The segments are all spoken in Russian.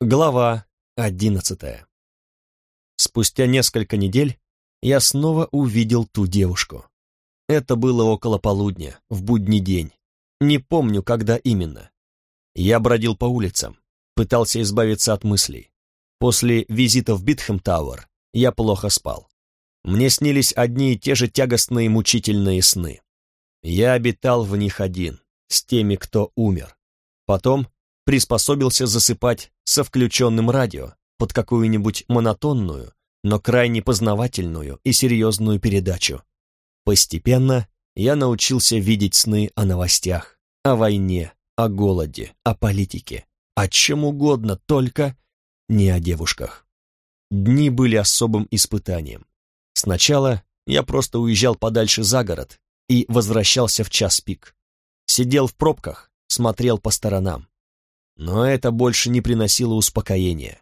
Глава одиннадцатая. Спустя несколько недель я снова увидел ту девушку. Это было около полудня, в будний день. Не помню, когда именно. Я бродил по улицам, пытался избавиться от мыслей. После визита в Битхэм-Тауэр я плохо спал. Мне снились одни и те же тягостные мучительные сны. Я обитал в них один, с теми, кто умер. Потом приспособился засыпать со включенным радио под какую-нибудь монотонную, но крайне познавательную и серьезную передачу. Постепенно я научился видеть сны о новостях, о войне, о голоде, о политике, о чем угодно, только не о девушках. Дни были особым испытанием. Сначала я просто уезжал подальше за город и возвращался в час пик. Сидел в пробках, смотрел по сторонам но это больше не приносило успокоения.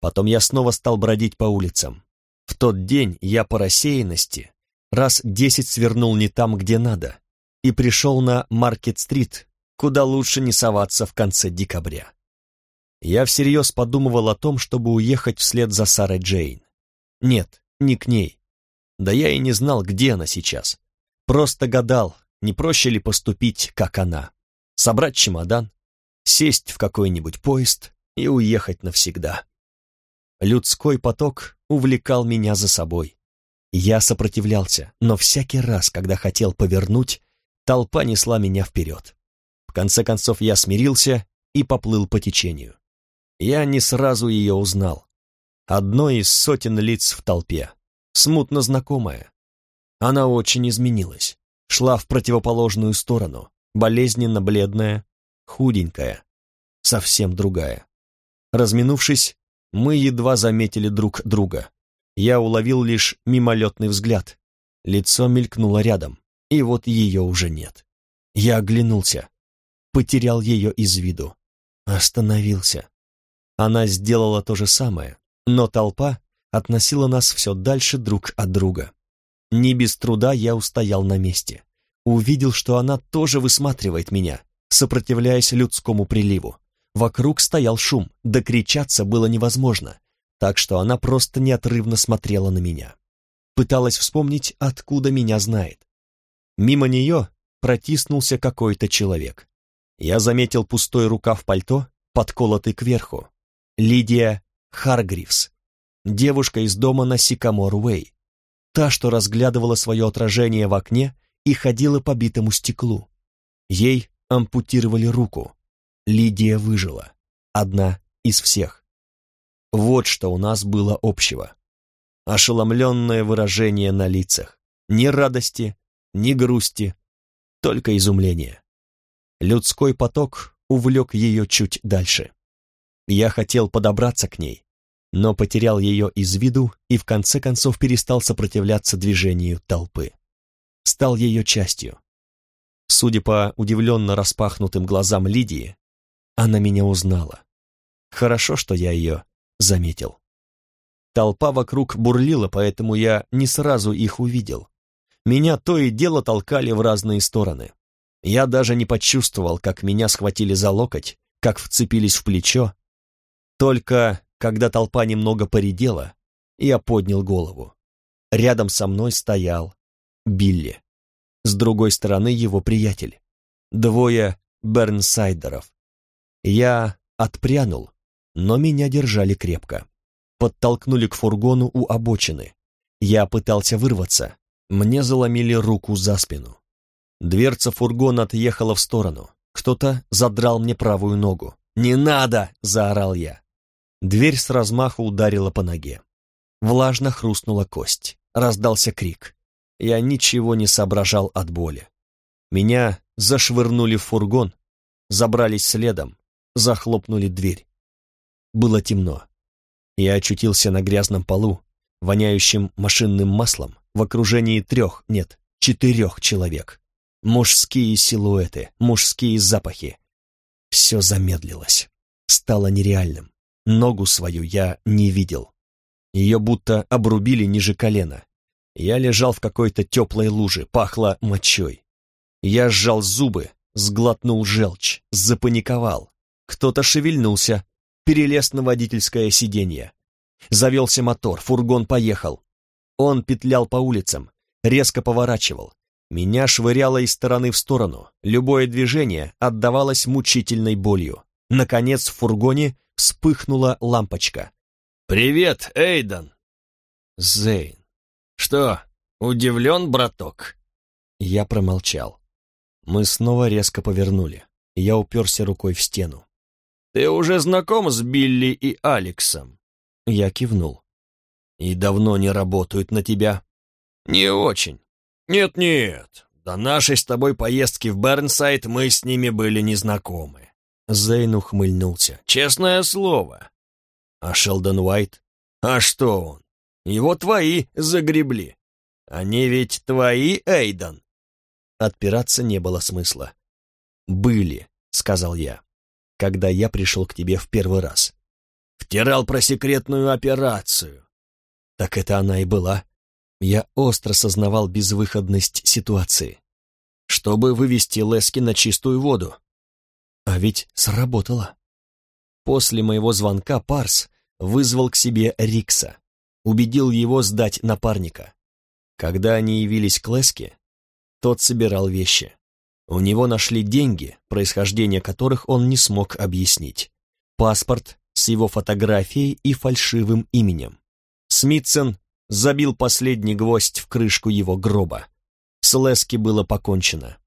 Потом я снова стал бродить по улицам. В тот день я по рассеянности раз десять свернул не там, где надо, и пришел на Маркет-стрит, куда лучше не соваться в конце декабря. Я всерьез подумывал о том, чтобы уехать вслед за Сарой Джейн. Нет, не к ней. Да я и не знал, где она сейчас. Просто гадал, не проще ли поступить, как она. Собрать чемодан, сесть в какой-нибудь поезд и уехать навсегда. Людской поток увлекал меня за собой. Я сопротивлялся, но всякий раз, когда хотел повернуть, толпа несла меня вперед. В конце концов я смирился и поплыл по течению. Я не сразу ее узнал. Одно из сотен лиц в толпе, смутно знакомая. Она очень изменилась, шла в противоположную сторону, болезненно бледная, худенькая, совсем другая. Разминувшись, мы едва заметили друг друга. Я уловил лишь мимолетный взгляд. Лицо мелькнуло рядом, и вот ее уже нет. Я оглянулся, потерял ее из виду. Остановился. Она сделала то же самое, но толпа относила нас все дальше друг от друга. Не без труда я устоял на месте. Увидел, что она тоже высматривает меня, сопротивляясь людскому приливу. Вокруг стоял шум, докричаться было невозможно, так что она просто неотрывно смотрела на меня. Пыталась вспомнить, откуда меня знает. Мимо нее протиснулся какой-то человек. Я заметил пустой рукав пальто, подколотый кверху. Лидия Харгривс, девушка из дома на Сикамор-Уэй, та, что разглядывала свое отражение в окне и ходила по битому стеклу. Ей ампутировали руку. Лидия выжила. Одна из всех. Вот что у нас было общего. Ошеломленное выражение на лицах. Ни радости, ни грусти, только изумление. Людской поток увлек ее чуть дальше. Я хотел подобраться к ней, но потерял ее из виду и в конце концов перестал сопротивляться движению толпы. Стал ее частью. Судя по удивленно распахнутым глазам Лидии, она меня узнала. Хорошо, что я ее заметил. Толпа вокруг бурлила, поэтому я не сразу их увидел. Меня то и дело толкали в разные стороны. Я даже не почувствовал, как меня схватили за локоть, как вцепились в плечо. Только когда толпа немного поредела, я поднял голову. Рядом со мной стоял Билли с другой стороны его приятель. Двое Бернсайдеров. Я отпрянул, но меня держали крепко. Подтолкнули к фургону у обочины. Я пытался вырваться. Мне заломили руку за спину. Дверца фургона отъехала в сторону. Кто-то задрал мне правую ногу. «Не надо!» — заорал я. Дверь с размаху ударила по ноге. Влажно хрустнула кость. Раздался крик. Я ничего не соображал от боли. Меня зашвырнули в фургон, забрались следом, захлопнули дверь. Было темно. Я очутился на грязном полу, воняющем машинным маслом, в окружении трех, нет, четырех человек. Мужские силуэты, мужские запахи. Все замедлилось, стало нереальным. Ногу свою я не видел. Ее будто обрубили ниже колена. Я лежал в какой-то теплой луже, пахло мочой. Я сжал зубы, сглотнул желчь, запаниковал. Кто-то шевельнулся, перелез на водительское сиденье. Завелся мотор, фургон поехал. Он петлял по улицам, резко поворачивал. Меня швыряло из стороны в сторону, любое движение отдавалось мучительной болью. Наконец в фургоне вспыхнула лампочка. «Привет, Эйден!» «Зейн!» «Что, удивлен, браток?» Я промолчал. Мы снова резко повернули. Я уперся рукой в стену. «Ты уже знаком с Билли и Алексом?» Я кивнул. «И давно не работают на тебя?» «Не очень. Нет-нет, до нашей с тобой поездки в Бернсайд мы с ними были незнакомы». Зейн ухмыльнулся. «Честное слово». «А Шелдон Уайт? А что он? Его твои загребли. Они ведь твои, Эйден?» Отпираться не было смысла. «Были», — сказал я, — «когда я пришел к тебе в первый раз». «Втирал про секретную операцию». «Так это она и была». Я остро сознавал безвыходность ситуации. Чтобы вывести Лески на чистую воду. А ведь сработало. После моего звонка Парс вызвал к себе Рикса, убедил его сдать напарника. Когда они явились к Леске, тот собирал вещи. У него нашли деньги, происхождение которых он не смог объяснить. Паспорт с его фотографией и фальшивым именем. Смитсон забил последний гвоздь в крышку его гроба. С Лески было покончено.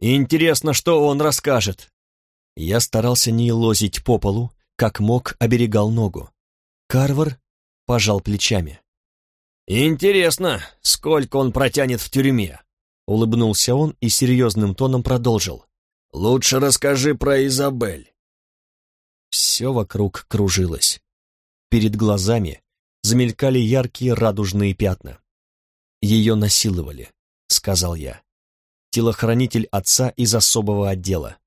«Интересно, что он расскажет?» Я старался не лозить по полу, как мог оберегал ногу. Карвар пожал плечами. «Интересно, сколько он протянет в тюрьме?» Улыбнулся он и серьезным тоном продолжил. «Лучше расскажи про Изабель». Все вокруг кружилось. Перед глазами замелькали яркие радужные пятна. «Ее насиловали», — сказал я. Телохранитель отца из особого отдела.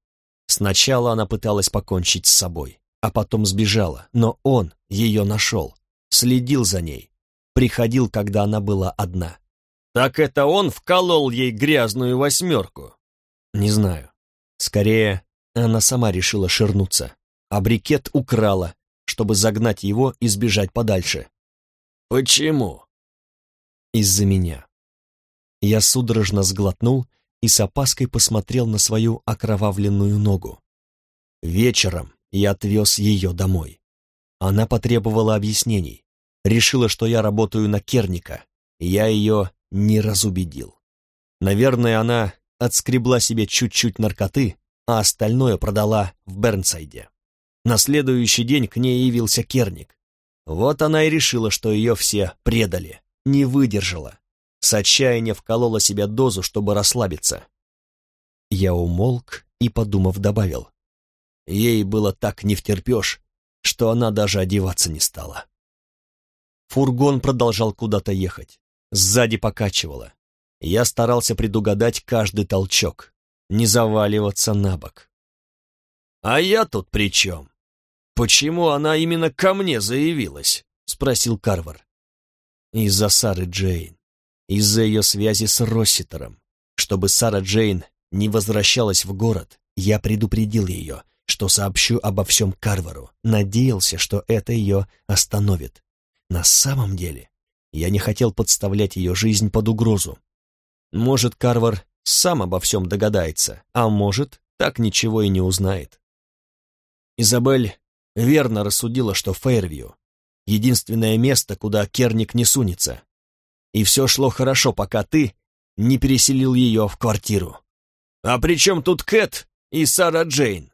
Сначала она пыталась покончить с собой, а потом сбежала, но он ее нашел, следил за ней, приходил, когда она была одна. Так это он вколол ей грязную восьмерку? Не знаю. Скорее, она сама решила ширнуться, а брикет украла, чтобы загнать его и сбежать подальше. Почему? Из-за меня. Я судорожно сглотнул и с опаской посмотрел на свою окровавленную ногу. Вечером я отвез ее домой. Она потребовала объяснений, решила, что я работаю на Керника, я ее не разубедил. Наверное, она отскребла себе чуть-чуть наркоты, а остальное продала в Бернсайде. На следующий день к ней явился Керник. Вот она и решила, что ее все предали, не выдержала. С отчаяния вколола себе дозу, чтобы расслабиться. Я умолк и, подумав, добавил. Ей было так не втерпешь, что она даже одеваться не стала. Фургон продолжал куда-то ехать. Сзади покачивало. Я старался предугадать каждый толчок, не заваливаться на бок. «А я тут при чем? Почему она именно ко мне заявилась?» — спросил Карвар. «Из-за Сары Джейн, из-за ее связи с Росситером. Чтобы Сара Джейн не возвращалась в город, я предупредил ее, что сообщу обо всем Карвару, надеялся, что это ее остановит. На самом деле я не хотел подставлять ее жизнь под угрозу. Может, Карвар сам обо всем догадается, а может, так ничего и не узнает. Изабель верно рассудила, что Фейрвью — единственное место, куда Керник не сунется. И все шло хорошо, пока ты не переселил ее в квартиру. А при чем тут Кэт и Сара Джейн?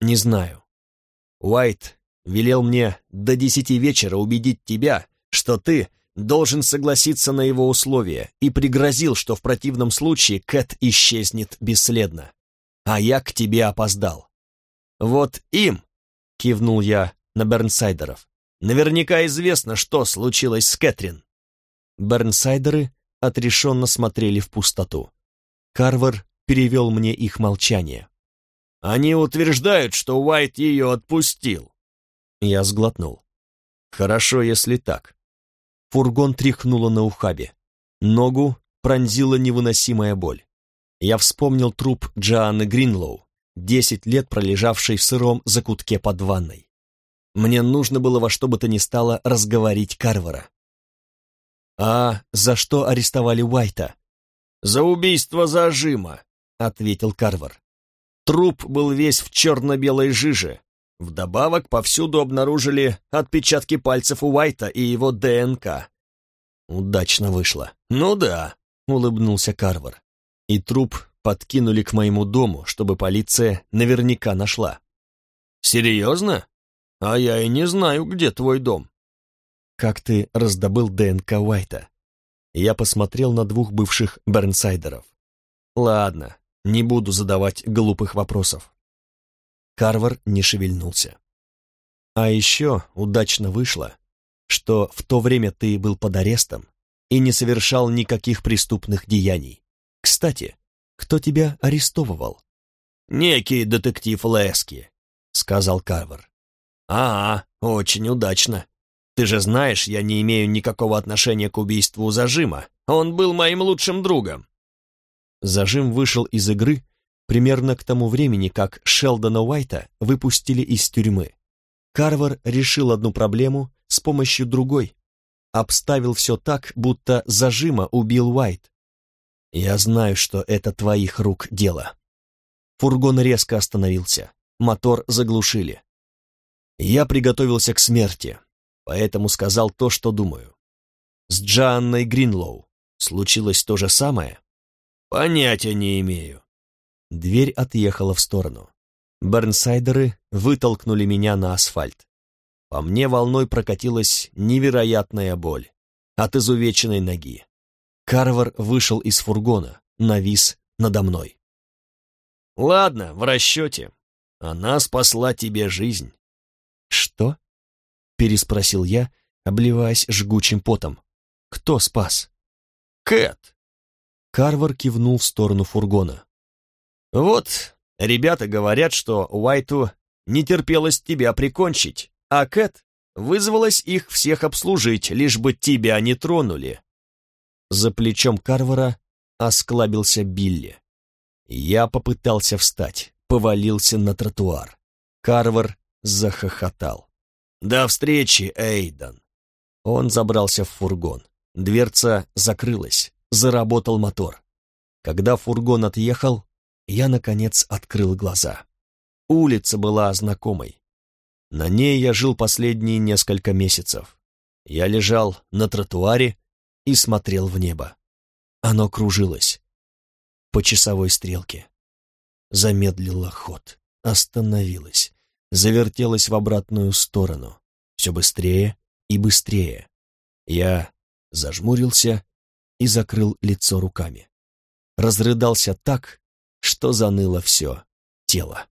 Не знаю. Уайт велел мне до десяти вечера убедить тебя, что ты должен согласиться на его условия и пригрозил, что в противном случае Кэт исчезнет бесследно. А я к тебе опоздал. Вот им, кивнул я на Бернсайдеров, наверняка известно, что случилось с Кэтрин. Бернсайдеры отрешенно смотрели в пустоту. Карвер перевел мне их молчание. Они утверждают, что Уайт ее отпустил. Я сглотнул. Хорошо, если так. Фургон тряхнуло на ухабе. Ногу пронзила невыносимая боль. Я вспомнил труп Джоанны Гринлоу, десять лет пролежавшей в сыром закутке под ванной. Мне нужно было во что бы то ни стало разговорить Карвара. «А за что арестовали Уайта?» «За убийство зажима», — ответил Карвар. Труп был весь в черно-белой жиже. Вдобавок повсюду обнаружили отпечатки пальцев Уайта и его ДНК. Удачно вышло. «Ну да», — улыбнулся Карвар. И труп подкинули к моему дому, чтобы полиция наверняка нашла. «Серьезно? А я и не знаю, где твой дом». «Как ты раздобыл ДНК Уайта?» Я посмотрел на двух бывших Бернсайдеров. «Ладно, не буду задавать глупых вопросов». Карвар не шевельнулся. «А еще удачно вышло, что в то время ты был под арестом и не совершал никаких преступных деяний. Кстати, кто тебя арестовывал?» «Некий детектив Лески», — сказал Карвар. «А, очень удачно. Ты же знаешь, я не имею никакого отношения к убийству Зажима. Он был моим лучшим другом». Зажим вышел из игры примерно к тому времени, как Шелдона Уайта выпустили из тюрьмы. Карвар решил одну проблему с помощью другой. Обставил все так, будто Зажима убил Уайт. Я знаю, что это твоих рук дело. Фургон резко остановился. Мотор заглушили. Я приготовился к смерти, поэтому сказал то, что думаю. С Джанной Гринлоу случилось то же самое? Понятия не имею. Дверь отъехала в сторону. Бернсайдеры вытолкнули меня на асфальт. По мне волной прокатилась невероятная боль от изувеченной ноги. Карвар вышел из фургона, навис надо мной. «Ладно, в расчете. Она спасла тебе жизнь». «Что?» — переспросил я, обливаясь жгучим потом. «Кто спас?» «Кэт». Карвар кивнул в сторону фургона. «Вот, ребята говорят, что Уайту не терпелось тебя прикончить, а Кэт вызвалась их всех обслужить, лишь бы тебя не тронули». За плечом Карвара осклабился Билли. Я попытался встать, повалился на тротуар. Карвар захохотал. «До встречи, Эйдан!» Он забрался в фургон. Дверца закрылась, заработал мотор. Когда фургон отъехал, я, наконец, открыл глаза. Улица была знакомой. На ней я жил последние несколько месяцев. Я лежал на тротуаре и смотрел в небо. Оно кружилось по часовой стрелке. Замедлило ход, остановилось, завертелось в обратную сторону, все быстрее и быстрее. Я зажмурился и закрыл лицо руками. Разрыдался так, что заныло все тело.